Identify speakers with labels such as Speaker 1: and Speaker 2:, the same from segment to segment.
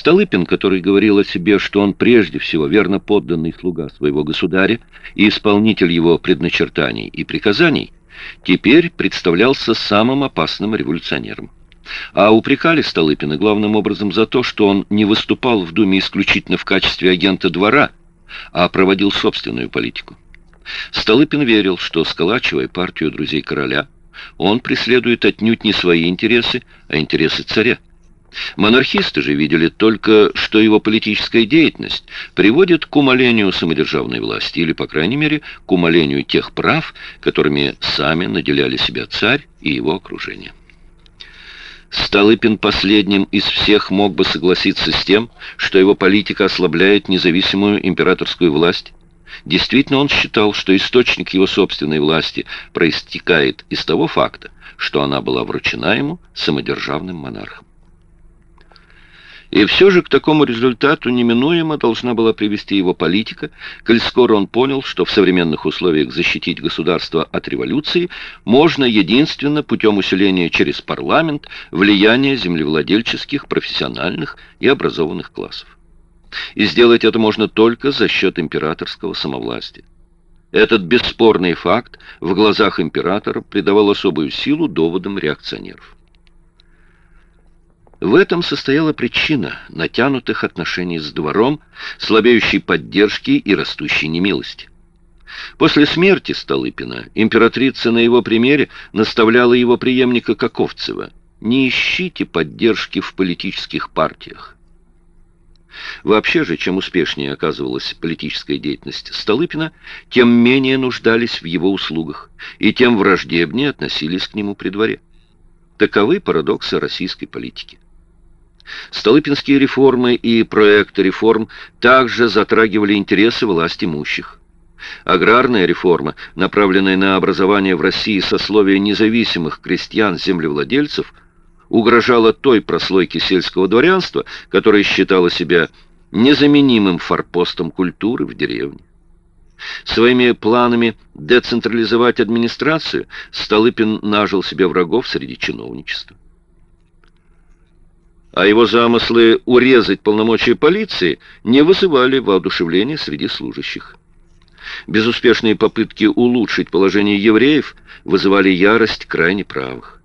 Speaker 1: Столыпин, который говорил о себе, что он прежде всего верно подданный слуга своего государя и исполнитель его предначертаний и приказаний, теперь представлялся самым опасным революционером. А упрекали Столыпина главным образом за то, что он не выступал в Думе исключительно в качестве агента двора, а проводил собственную политику. Столыпин верил, что, сколачивая партию друзей короля, он преследует отнюдь не свои интересы, а интересы царя. Монархисты же видели только, что его политическая деятельность приводит к умалению самодержавной власти, или, по крайней мере, к умалению тех прав, которыми сами наделяли себя царь и его окружение. Столыпин последним из всех мог бы согласиться с тем, что его политика ослабляет независимую императорскую власть. Действительно, он считал, что источник его собственной власти проистекает из того факта, что она была вручена ему самодержавным монархом. И все же к такому результату неминуемо должна была привести его политика, коль скоро он понял, что в современных условиях защитить государство от революции можно единственно путем усиления через парламент влияния землевладельческих, профессиональных и образованных классов. И сделать это можно только за счет императорского самовластия. Этот бесспорный факт в глазах императора придавал особую силу доводам реакционеров. В этом состояла причина натянутых отношений с двором, слабеющей поддержки и растущей немилости. После смерти Столыпина императрица на его примере наставляла его преемника Каковцева «Не ищите поддержки в политических партиях». Вообще же, чем успешнее оказывалась политическая деятельность Столыпина, тем менее нуждались в его услугах, и тем враждебнее относились к нему при дворе. Таковы парадоксы российской политики. Столыпинские реформы и проекты реформ также затрагивали интересы власть имущих. Аграрная реформа, направленная на образование в России сословия независимых крестьян-землевладельцев, угрожала той прослойке сельского дворянства, которая считала себя незаменимым форпостом культуры в деревне. Своими планами децентрализовать администрацию Столыпин нажил себе врагов среди чиновничества а его замыслы урезать полномочия полиции не вызывали воодушевления среди служащих. Безуспешные попытки улучшить положение евреев вызывали ярость крайне правых.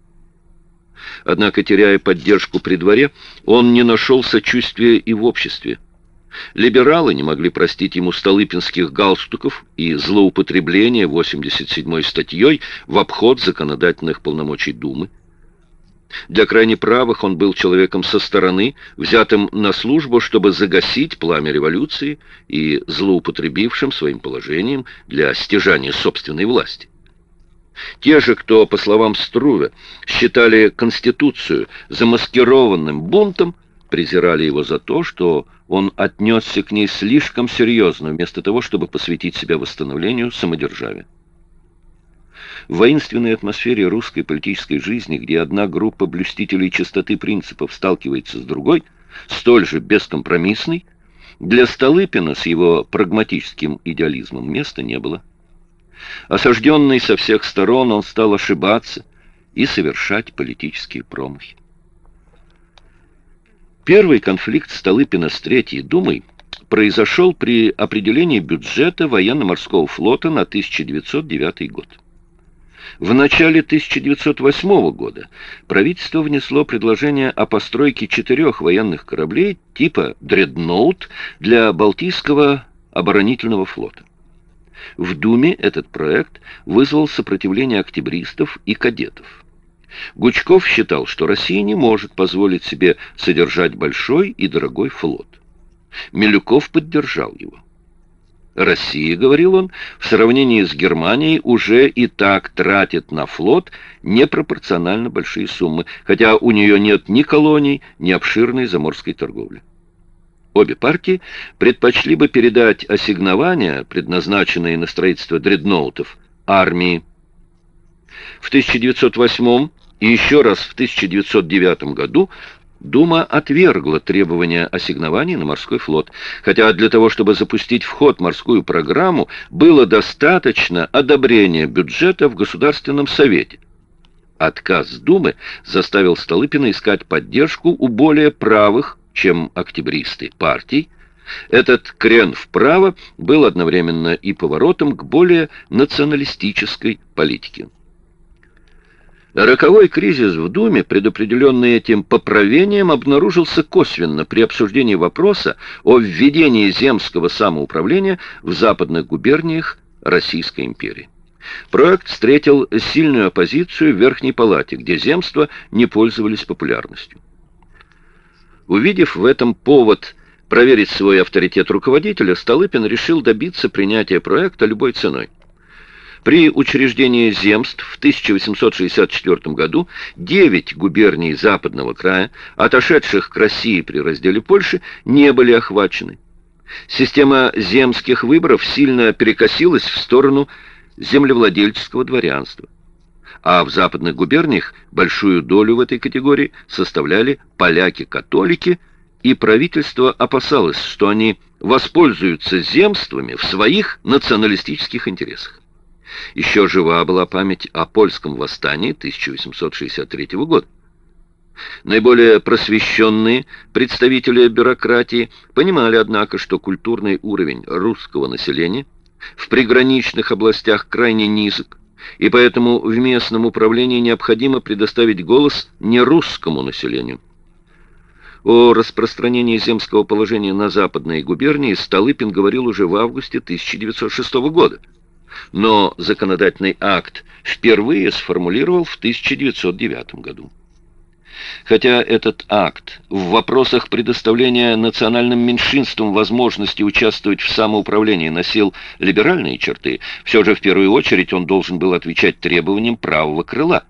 Speaker 1: Однако, теряя поддержку при дворе, он не нашел сочувствия и в обществе. Либералы не могли простить ему столыпинских галстуков и злоупотребления 87-й статьей в обход законодательных полномочий Думы. Для крайне правых он был человеком со стороны, взятым на службу, чтобы загасить пламя революции и злоупотребившим своим положением для стяжания собственной власти. Те же, кто, по словам Струве, считали Конституцию замаскированным бунтом, презирали его за то, что он отнесся к ней слишком серьезно, вместо того, чтобы посвятить себя восстановлению самодержавия. В воинственной атмосфере русской политической жизни, где одна группа блюстителей чистоты принципов сталкивается с другой, столь же бескомпромиссной, для Столыпина с его прагматическим идеализмом места не было. Осажденный со всех сторон, он стал ошибаться и совершать политические промахи. Первый конфликт Столыпина с Третьей Думой произошел при определении бюджета военно-морского флота на 1909 год. В начале 1908 года правительство внесло предложение о постройке четырех военных кораблей типа «Дредноут» для Балтийского оборонительного флота. В Думе этот проект вызвал сопротивление октябристов и кадетов. Гучков считал, что Россия не может позволить себе содержать большой и дорогой флот. Милюков поддержал его. Россия, говорил он, в сравнении с Германией уже и так тратит на флот непропорционально большие суммы, хотя у нее нет ни колоний, ни обширной заморской торговли. Обе партии предпочли бы передать ассигнования, предназначенные на строительство дредноутов, армии. В 1908 и еще раз в 1909 году Дума отвергла требования ассигнований на морской флот, хотя для того, чтобы запустить в ход морскую программу, было достаточно одобрения бюджета в Государственном Совете. Отказ Думы заставил Столыпина искать поддержку у более правых чем октябристы партий, этот крен вправо был одновременно и поворотом к более националистической политике. Роковой кризис в Думе, предопределенный этим поправлением, обнаружился косвенно при обсуждении вопроса о введении земского самоуправления в западных губерниях Российской империи. Проект встретил сильную оппозицию в Верхней Палате, где земства не пользовались популярностью. Увидев в этом повод проверить свой авторитет руководителя, Столыпин решил добиться принятия проекта любой ценой. При учреждении земств в 1864 году девять губерний Западного края, отошедших к России при разделе Польши, не были охвачены. Система земских выборов сильно перекосилась в сторону землевладельческого дворянства. А в западных губерниях большую долю в этой категории составляли поляки-католики, и правительство опасалось, что они воспользуются земствами в своих националистических интересах. Еще жива была память о польском восстании 1863 года. Наиболее просвещенные представители бюрократии понимали, однако, что культурный уровень русского населения в приграничных областях крайне низок, и поэтому в местном управлении необходимо предоставить голос не русскому населению. О распространении земского положения на западные губернии Столыпин говорил уже в августе 1906 года но законодательный акт впервые сформулировал в 1909 году. Хотя этот акт в вопросах предоставления национальным меньшинствам возможности участвовать в самоуправлении носил либеральные черты, все же в первую очередь он должен был отвечать требованиям правого крыла,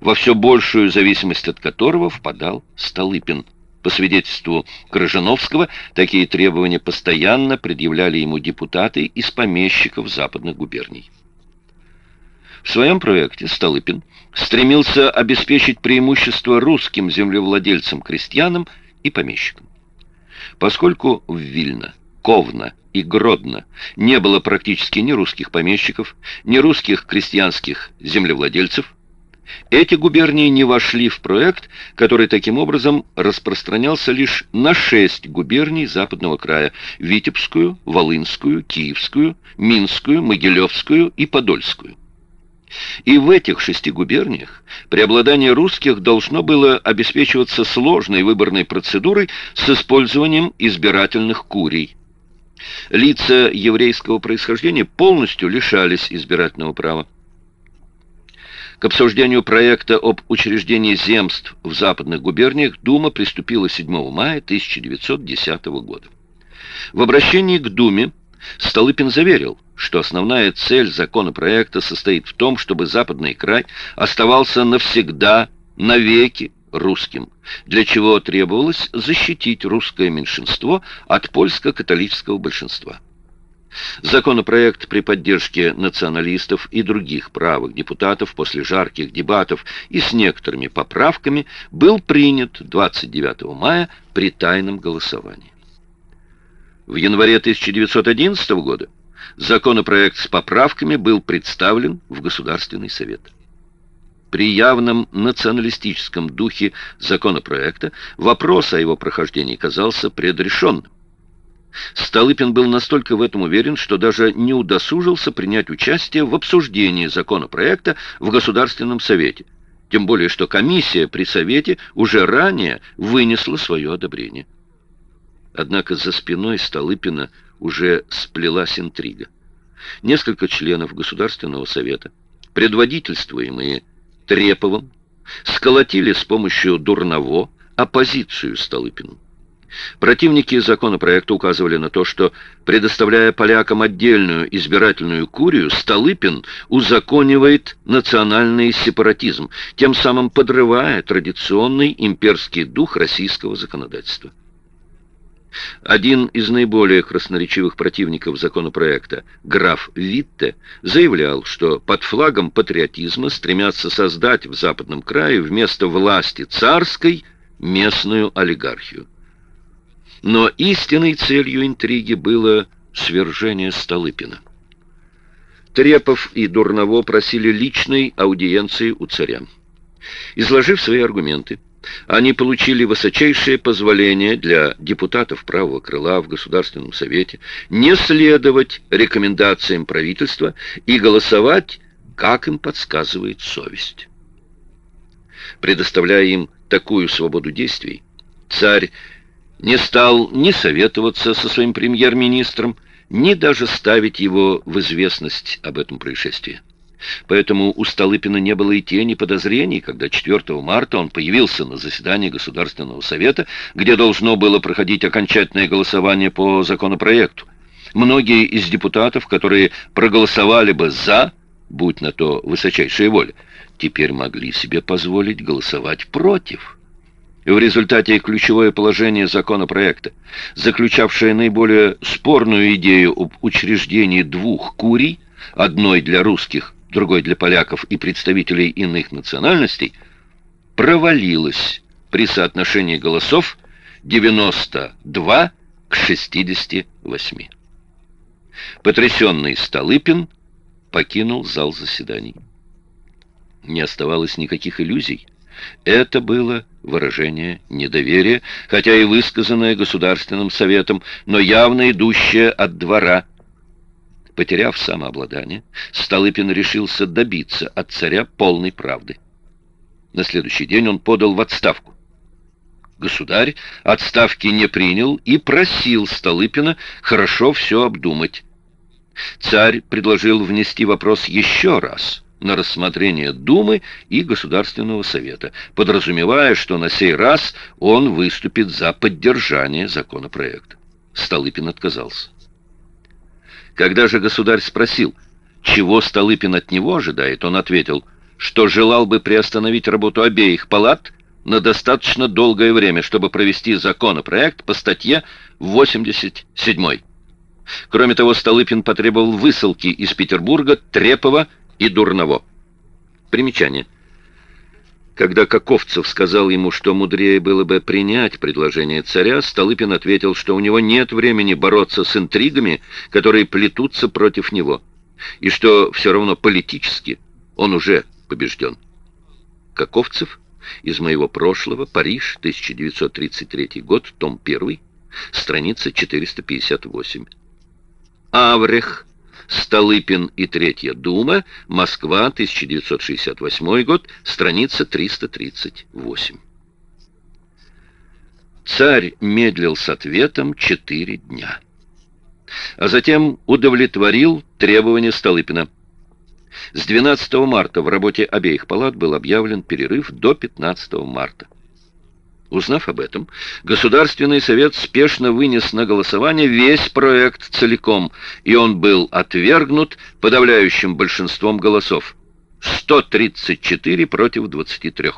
Speaker 1: во все большую зависимость от которого впадал Столыпин. По свидетельству Крыжановского, такие требования постоянно предъявляли ему депутаты из помещиков западных губерний. В своем проекте Столыпин стремился обеспечить преимущество русским землевладельцам-крестьянам и помещикам. Поскольку в Вильно, Ковно и Гродно не было практически ни русских помещиков, ни русских крестьянских землевладельцев, эти губернии не вошли в проект, который таким образом распространялся лишь на шесть губерний Западного края – Витебскую, Волынскую, Киевскую, Минскую, Могилевскую и Подольскую. И в этих шести губерниях преобладание русских должно было обеспечиваться сложной выборной процедурой с использованием избирательных курий. Лица еврейского происхождения полностью лишались избирательного права. К обсуждению проекта об учреждении земств в западных губерниях Дума приступила 7 мая 1910 года. В обращении к Думе Столыпин заверил, что основная цель законопроекта состоит в том, чтобы Западный край оставался навсегда, навеки русским, для чего требовалось защитить русское меньшинство от польско-католического большинства. Законопроект при поддержке националистов и других правых депутатов после жарких дебатов и с некоторыми поправками был принят 29 мая при тайном голосовании. В январе 1911 года законопроект с поправками был представлен в Государственный совет. При явном националистическом духе законопроекта вопрос о его прохождении казался предрешенным. Столыпин был настолько в этом уверен, что даже не удосужился принять участие в обсуждении законопроекта в Государственном Совете, тем более что комиссия при Совете уже ранее вынесла свое одобрение. Однако за спиной Столыпина уже сплелась интрига. Несколько членов Государственного Совета, предводительствуемые Треповым, сколотили с помощью Дурново оппозицию Столыпину. Противники законопроекта указывали на то, что, предоставляя полякам отдельную избирательную курию, Столыпин узаконивает национальный сепаратизм, тем самым подрывая традиционный имперский дух российского законодательства. Один из наиболее красноречивых противников законопроекта, граф Витте, заявлял, что под флагом патриотизма стремятся создать в Западном крае вместо власти царской местную олигархию. Но истинной целью интриги было свержение Столыпина. Трепов и Дурново просили личной аудиенции у царя. Изложив свои аргументы, Они получили высочайшее позволение для депутатов правого крыла в Государственном Совете не следовать рекомендациям правительства и голосовать, как им подсказывает совесть. Предоставляя им такую свободу действий, царь не стал ни советоваться со своим премьер-министром, ни даже ставить его в известность об этом происшествии. Поэтому у Столыпина не было и тени подозрений, когда 4 марта он появился на заседании Государственного Совета, где должно было проходить окончательное голосование по законопроекту. Многие из депутатов, которые проголосовали бы «за», будь на то высочайшая воля, теперь могли себе позволить голосовать «против». В результате ключевое положение законопроекта, заключавшее наиболее спорную идею об учреждении двух курий, одной для русских, другой для поляков и представителей иных национальностей, провалилась при соотношении голосов 92 к 68. Потрясенный Столыпин покинул зал заседаний. Не оставалось никаких иллюзий. Это было выражение недоверия, хотя и высказанное Государственным Советом, но явно идущее от двора Потеряв самообладание, Столыпин решился добиться от царя полной правды. На следующий день он подал в отставку. Государь отставки не принял и просил Столыпина хорошо все обдумать. Царь предложил внести вопрос еще раз на рассмотрение Думы и Государственного Совета, подразумевая, что на сей раз он выступит за поддержание законопроекта. Столыпин отказался. Когда же государь спросил, чего Столыпин от него ожидает, он ответил, что желал бы приостановить работу обеих палат на достаточно долгое время, чтобы провести законопроект по статье 87. Кроме того, Столыпин потребовал высылки из Петербурга Трепова и Дурново. Примечание. Когда Каковцев сказал ему, что мудрее было бы принять предложение царя, Столыпин ответил, что у него нет времени бороться с интригами, которые плетутся против него, и что все равно политически он уже побежден. Каковцев из моего прошлого, Париж, 1933 год, том 1, страница 458. Аврех Столыпин и Третья Дума, Москва, 1968 год, страница 338. Царь медлил с ответом четыре дня. А затем удовлетворил требования Столыпина. С 12 марта в работе обеих палат был объявлен перерыв до 15 марта. Узнав об этом, Государственный совет спешно вынес на голосование весь проект целиком, и он был отвергнут подавляющим большинством голосов. 134 против 23.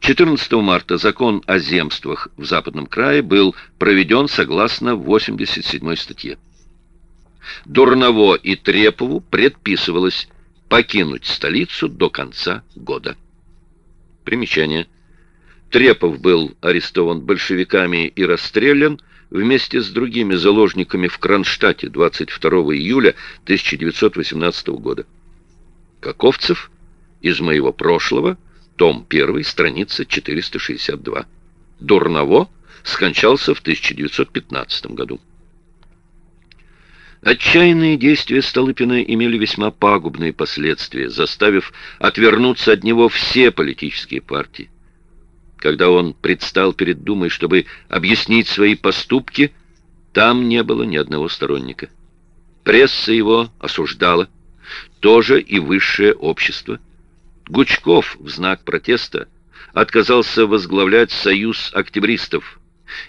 Speaker 1: 14 марта закон о земствах в Западном крае был проведен согласно 87 статье. Дурново и Трепову предписывалось покинуть столицу до конца года. Примечание. Трепов был арестован большевиками и расстрелян вместе с другими заложниками в Кронштадте 22 июля 1918 года. Каковцев из моего прошлого, том 1, страница 462. Дурново скончался в 1915 году. Отчаянные действия Столыпина имели весьма пагубные последствия, заставив отвернуться от него все политические партии. Когда он предстал перед Думой, чтобы объяснить свои поступки, там не было ни одного сторонника. Пресса его осуждала, тоже и высшее общество. Гучков в знак протеста отказался возглавлять союз октябристов,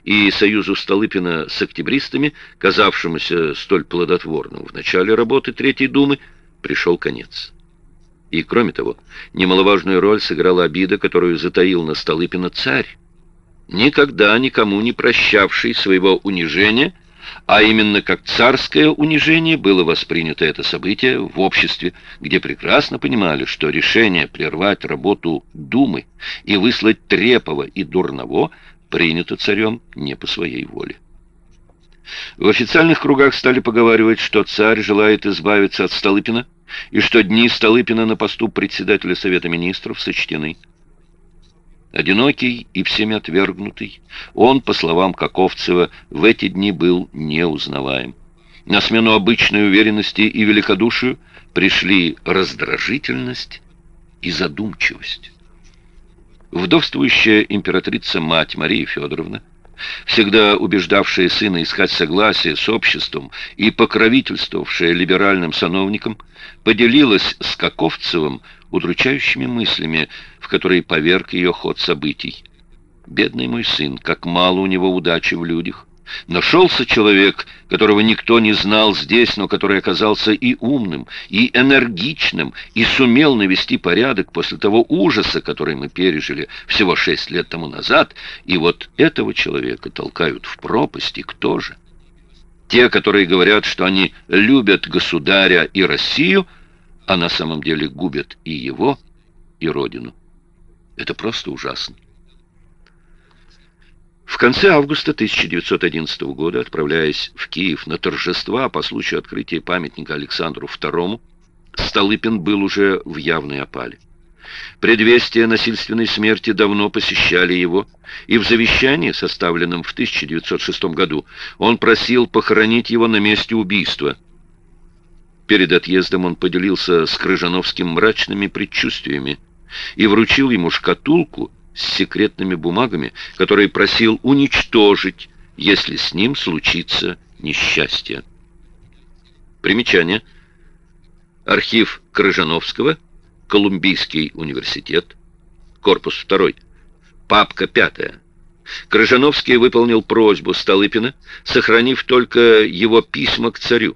Speaker 1: и союзу Столыпина с октябристами, казавшемуся столь плодотворным в начале работы Третьей Думы, пришел конец. И, кроме того, немаловажную роль сыграла обида, которую затаил на Столыпина царь, никогда никому не прощавший своего унижения, а именно как царское унижение было воспринято это событие в обществе, где прекрасно понимали, что решение прервать работу Думы и выслать Трепова и Дурново принято царем не по своей воле. В официальных кругах стали поговаривать, что царь желает избавиться от Столыпина, и что дни Столыпина на посту председателя Совета Министров сочтены. Одинокий и всеми отвергнутый, он, по словам Каковцева, в эти дни был неузнаваем. На смену обычной уверенности и великодушию пришли раздражительность и задумчивость. Вдовствующая императрица-мать Мария Федоровна, всегда убеждавшая сына искать согласие с обществом и покровительствовавшая либеральным сановникам, поделилась с Каковцевым удручающими мыслями, в которые поверг ее ход событий. «Бедный мой сын, как мало у него удачи в людях! Нашелся человек, которого никто не знал здесь, но который оказался и умным, и энергичным, и сумел навести порядок после того ужаса, который мы пережили всего шесть лет тому назад, и вот этого человека толкают в пропасть, и кто же? Те, которые говорят, что они любят государя и Россию, а на самом деле губят и его, и родину. Это просто ужасно. В конце августа 1911 года, отправляясь в Киев на торжества по случаю открытия памятника Александру II, Столыпин был уже в явной опале. Предвестия насильственной смерти давно посещали его, и в завещании, составленном в 1906 году, он просил похоронить его на месте убийства. Перед отъездом он поделился с Крыжановским мрачными предчувствиями и вручил ему шкатулку с секретными бумагами, которые просил уничтожить, если с ним случится несчастье. Примечание. Архив Крыжановского, Колумбийский университет, корпус 2, папка 5. Крыжановский выполнил просьбу Столыпина, сохранив только его письма к царю.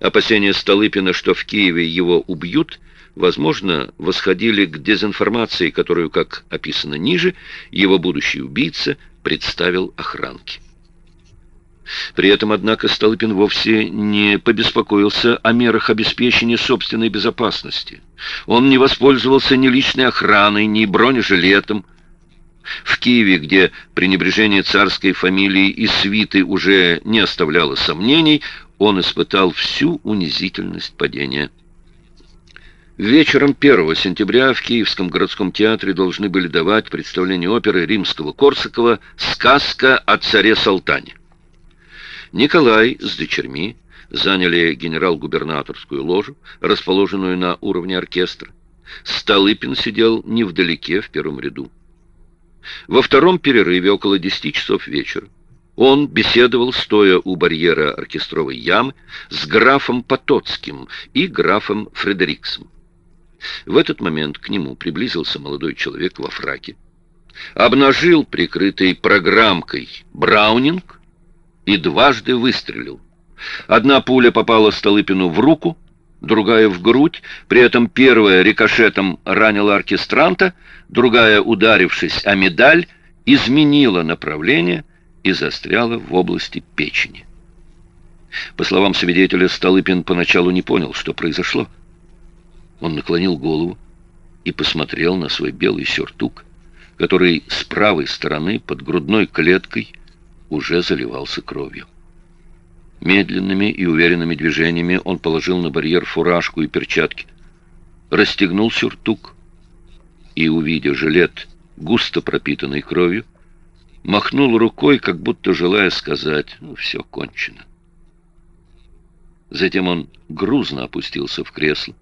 Speaker 1: Опасения Столыпина, что в Киеве его убьют, возможно, восходили к дезинформации, которую, как описано ниже, его будущий убийца представил охранке. При этом, однако, Столыпин вовсе не побеспокоился о мерах обеспечения собственной безопасности. Он не воспользовался ни личной охраной, ни бронежилетом. В Киеве, где пренебрежение царской фамилии и свиты уже не оставляло сомнений, он испытал всю унизительность падения. Вечером 1 сентября в Киевском городском театре должны были давать представление оперы римского-корсакова «Сказка о царе Салтане». Николай с дочерьми заняли генерал-губернаторскую ложу, расположенную на уровне оркестра. Столыпин сидел невдалеке, в первом ряду. Во втором перерыве, около 10 часов вечера, он беседовал, стоя у барьера оркестровой ямы, с графом Потоцким и графом Фредериксом. В этот момент к нему приблизился молодой человек во фраке, обнажил прикрытый программкой Браунинг и дважды выстрелил. Одна пуля попала Столыпину в руку, другая в грудь, при этом первая рикошетом ранила оркестранта, другая, ударившись о медаль, изменила направление и застряла в области печени. По словам свидетеля, Столыпин поначалу не понял, что произошло. Он наклонил голову и посмотрел на свой белый сюртук, который с правой стороны под грудной клеткой уже заливался кровью. Медленными и уверенными движениями он положил на барьер фуражку и перчатки, расстегнул сюртук и, увидя жилет, густо пропитанный кровью, махнул рукой, как будто желая сказать, ну, все кончено. Затем он грузно опустился в кресло,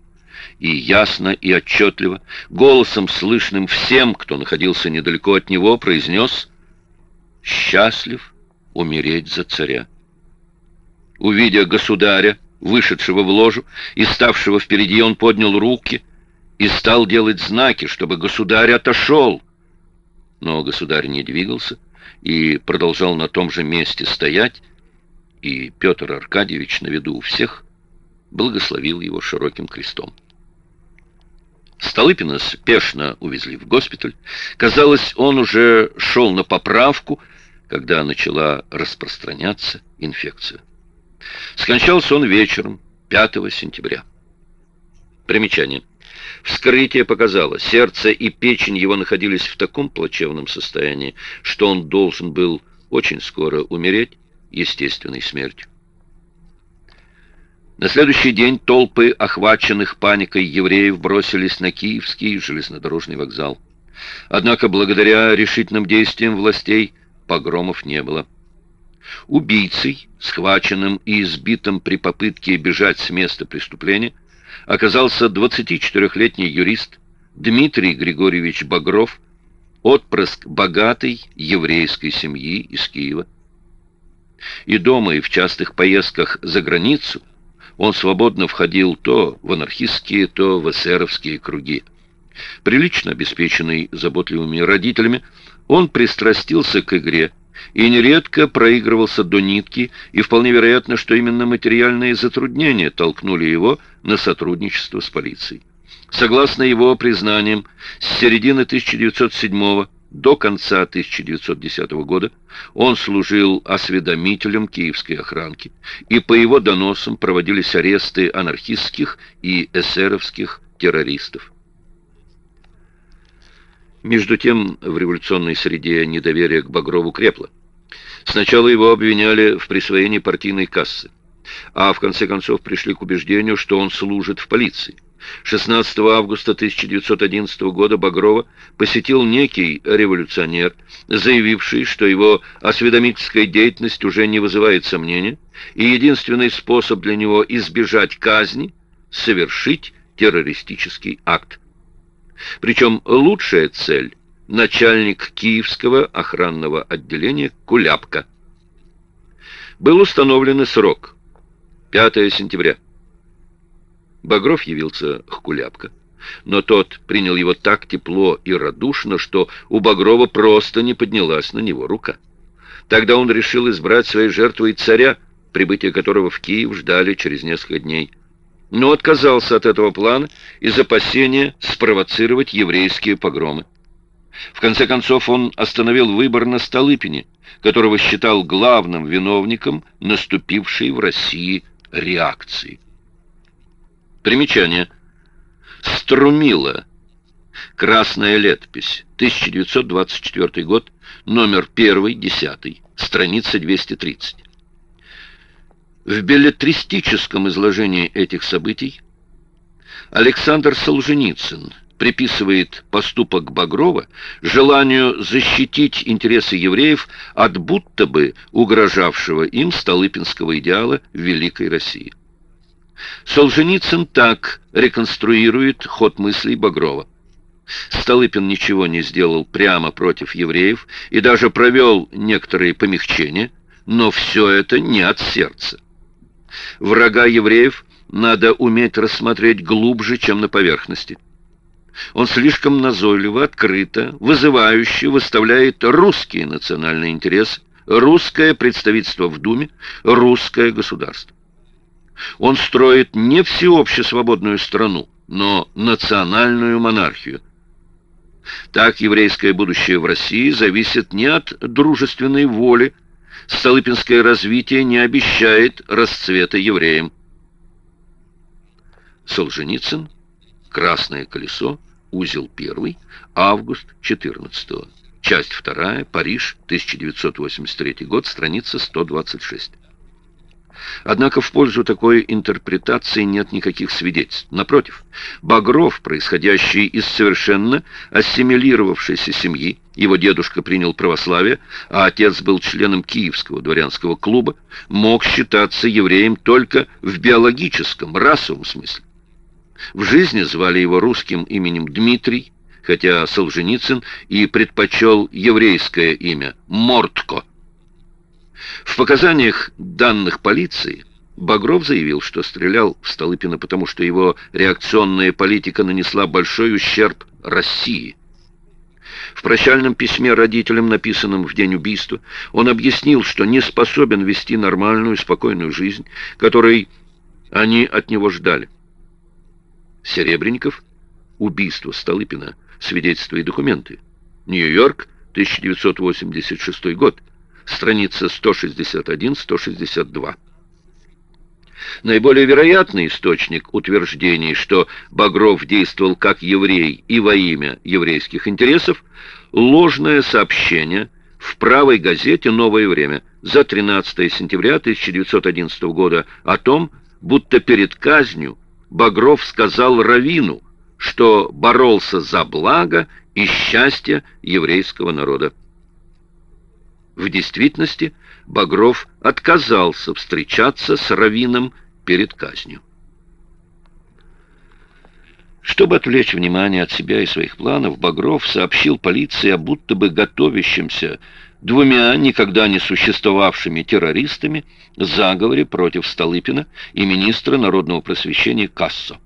Speaker 1: и ясно и отчетливо, голосом, слышным всем, кто находился недалеко от него, произнес «Счастлив умереть за царя». Увидя государя, вышедшего в ложу и ставшего впереди, он поднял руки и стал делать знаки, чтобы государь отошел. Но государь не двигался и продолжал на том же месте стоять, и Петр Аркадьевич на виду у всех благословил его широким крестом. Столыпина спешно увезли в госпиталь. Казалось, он уже шел на поправку, когда начала распространяться инфекция. Скончался он вечером 5 сентября. Примечание. Вскрытие показало, сердце и печень его находились в таком плачевном состоянии, что он должен был очень скоро умереть естественной смертью. На следующий день толпы охваченных паникой евреев бросились на Киевский железнодорожный вокзал. Однако благодаря решительным действиям властей погромов не было. Убийцей, схваченным и избитым при попытке бежать с места преступления, оказался 24-летний юрист Дмитрий Григорьевич Багров, отпрыск богатой еврейской семьи из Киева. И дома, и в частых поездках за границу он свободно входил то в анархистские, то в эсеровские круги. Прилично обеспеченный заботливыми родителями, он пристрастился к игре и нередко проигрывался до нитки, и вполне вероятно, что именно материальные затруднения толкнули его на сотрудничество с полицией. Согласно его признаниям, с середины 1907 до конца 1910 года он служил осведомителем киевской охранки, и по его доносам проводились аресты анархистских и эсеровских террористов. Между тем, в революционной среде недоверие к Багрову крепло. Сначала его обвиняли в присвоении партийной кассы, а в конце концов пришли к убеждению, что он служит в полиции. 16 августа 1911 года Багрова посетил некий революционер, заявивший, что его осведомительская деятельность уже не вызывает сомнения, и единственный способ для него избежать казни – совершить террористический акт. Причем лучшая цель – начальник Киевского охранного отделения Куляпка. Был установлен срок – 5 сентября. Багров явился к Куляпка, но тот принял его так тепло и радушно, что у Багрова просто не поднялась на него рука. Тогда он решил избрать своей жертвой царя, прибытие которого в Киев ждали через несколько дней но отказался от этого плана из опасения спровоцировать еврейские погромы. В конце концов он остановил выбор на Столыпине, которого считал главным виновником наступившей в России реакции. Примечание. Струмила. Красная летопись. 1924 год. Номер 1, 10. Страница 230. В беллетристическом изложении этих событий Александр Солженицын приписывает поступок Багрова желанию защитить интересы евреев от будто бы угрожавшего им Столыпинского идеала Великой России. Солженицын так реконструирует ход мыслей Багрова. Столыпин ничего не сделал прямо против евреев и даже провел некоторые помягчения, но все это не от сердца. Врага евреев надо уметь рассмотреть глубже, чем на поверхности. Он слишком назойливо, открыто, вызывающе выставляет русские национальные интересы, русское представительство в Думе, русское государство. Он строит не всеобще свободную страну, но национальную монархию. Так еврейское будущее в России зависит не от дружественной воли, Столыпинское развитие не обещает расцвета евреям. Солженицын, Красное колесо, узел 1, август 14 часть 2, Париж, 1983 год, страница 126. Однако в пользу такой интерпретации нет никаких свидетельств. Напротив, Багров, происходящий из совершенно ассимилировавшейся семьи, его дедушка принял православие, а отец был членом Киевского дворянского клуба, мог считаться евреем только в биологическом, расовом смысле. В жизни звали его русским именем Дмитрий, хотя Солженицын и предпочел еврейское имя Мортко – в показаниях данных полиции Багров заявил, что стрелял в Столыпина, потому что его реакционная политика нанесла большой ущерб России. В прощальном письме родителям, написанном в день убийства, он объяснил, что не способен вести нормальную, спокойную жизнь, которой они от него ждали. Серебренников, убийство Столыпина, свидетельства и документы. Нью-Йорк, 1986 год страница 161-162. Наиболее вероятный источник утверждений, что Багров действовал как еврей и во имя еврейских интересов, ложное сообщение в правой газете «Новое время» за 13 сентября 1911 года о том, будто перед казнью Багров сказал Равину, что боролся за благо и счастья еврейского народа. В действительности Багров отказался встречаться с Равином перед казнью. Чтобы отвлечь внимание от себя и своих планов, Багров сообщил полиции о будто бы готовящемся двумя никогда не существовавшими террористами заговоре против Столыпина и министра народного просвещения Кассо.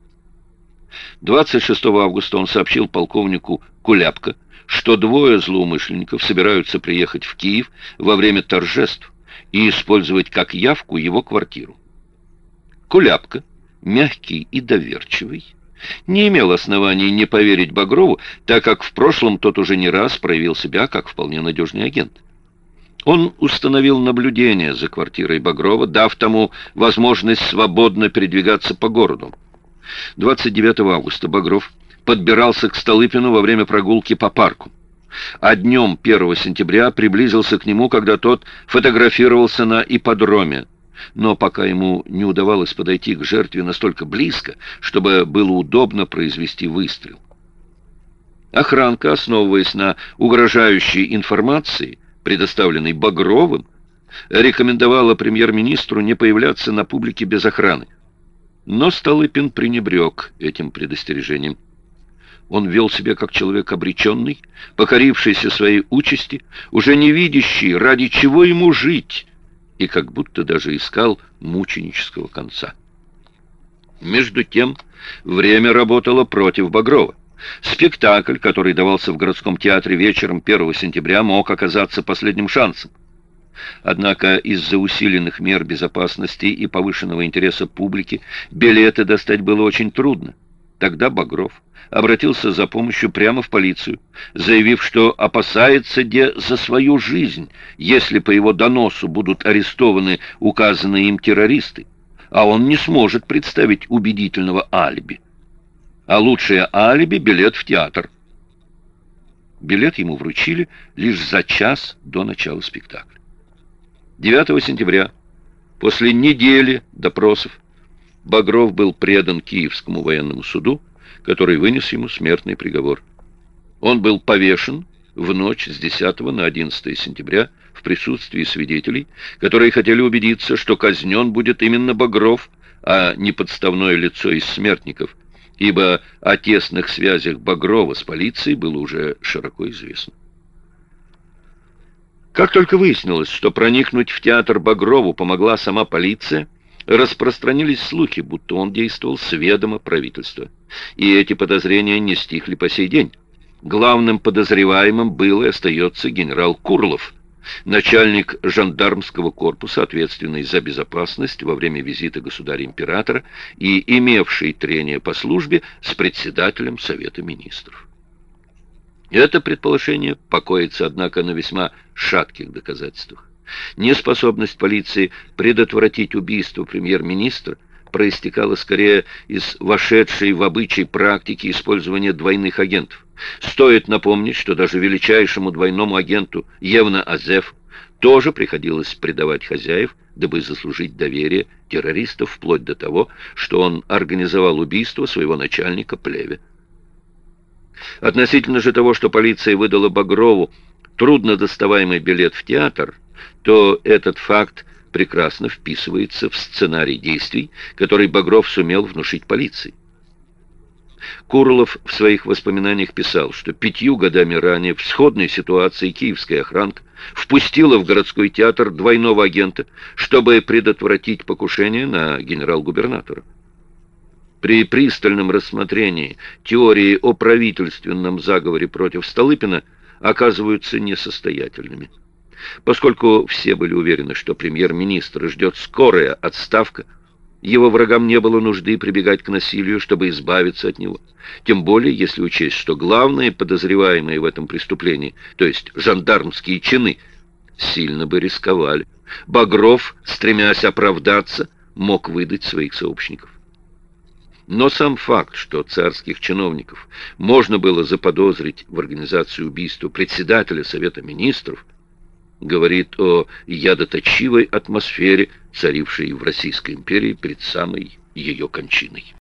Speaker 1: 26 августа он сообщил полковнику Куляпко, что двое злоумышленников собираются приехать в Киев во время торжеств и использовать как явку его квартиру. Куляпко, мягкий и доверчивый, не имел оснований не поверить Багрову, так как в прошлом тот уже не раз проявил себя как вполне надежный агент. Он установил наблюдение за квартирой Багрова, дав тому возможность свободно передвигаться по городу. 29 августа Багров подбирался к Столыпину во время прогулки по парку. А днем 1 сентября приблизился к нему, когда тот фотографировался на ипподроме но пока ему не удавалось подойти к жертве настолько близко, чтобы было удобно произвести выстрел. Охранка, основываясь на угрожающей информации, предоставленной Багровым, рекомендовала премьер-министру не появляться на публике без охраны. Но Столыпин пренебрег этим предостережением. Он вел себя как человек обреченный, покорившийся своей участи, уже не видящий, ради чего ему жить, и как будто даже искал мученического конца. Между тем, время работало против Багрова. Спектакль, который давался в городском театре вечером 1 сентября, мог оказаться последним шансом. Однако из-за усиленных мер безопасности и повышенного интереса публики билеты достать было очень трудно. Тогда Багров обратился за помощью прямо в полицию, заявив, что опасается где за свою жизнь, если по его доносу будут арестованы указанные им террористы, а он не сможет представить убедительного алиби. А лучшее алиби — билет в театр. Билет ему вручили лишь за час до начала спектакля. 9 сентября, после недели допросов, Багров был предан Киевскому военному суду, который вынес ему смертный приговор. Он был повешен в ночь с 10 на 11 сентября в присутствии свидетелей, которые хотели убедиться, что казнен будет именно Багров, а не подставное лицо из смертников, ибо о тесных связях Багрова с полицией было уже широко известно. Как только выяснилось, что проникнуть в театр Багрову помогла сама полиция, распространились слухи, будто он действовал с ведома правительства. И эти подозрения не стихли по сей день. Главным подозреваемым был и остается генерал Курлов, начальник жандармского корпуса, ответственный за безопасность во время визита государя-императора и имевший трение по службе с председателем Совета Министров. Это предположение покоится, однако, на весьма шатких доказательствах. Неспособность полиции предотвратить убийство премьер-министра проистекала скорее из вошедшей в обычай практики использования двойных агентов. Стоит напомнить, что даже величайшему двойному агенту Евна Азеф тоже приходилось предавать хозяев, дабы заслужить доверие террористов вплоть до того, что он организовал убийство своего начальника Плеве. Относительно же того, что полиция выдала Багрову трудно доставаемый билет в театр, то этот факт прекрасно вписывается в сценарий действий, который Багров сумел внушить полиции. Курлов в своих воспоминаниях писал, что пятью годами ранее в сходной ситуации киевская охранка впустила в городской театр двойного агента, чтобы предотвратить покушение на генерал-губернатора. При пристальном рассмотрении теории о правительственном заговоре против Столыпина оказываются несостоятельными. Поскольку все были уверены, что премьер-министра ждет скорая отставка, его врагам не было нужды прибегать к насилию, чтобы избавиться от него. Тем более, если учесть, что главные подозреваемые в этом преступлении, то есть жандармские чины, сильно бы рисковали. Багров, стремясь оправдаться, мог выдать своих сообщников. Но сам факт, что царских чиновников можно было заподозрить в организации убийства председателя Совета Министров, говорит о ядоточивой атмосфере, царившей в Российской империи перед самой ее кончиной.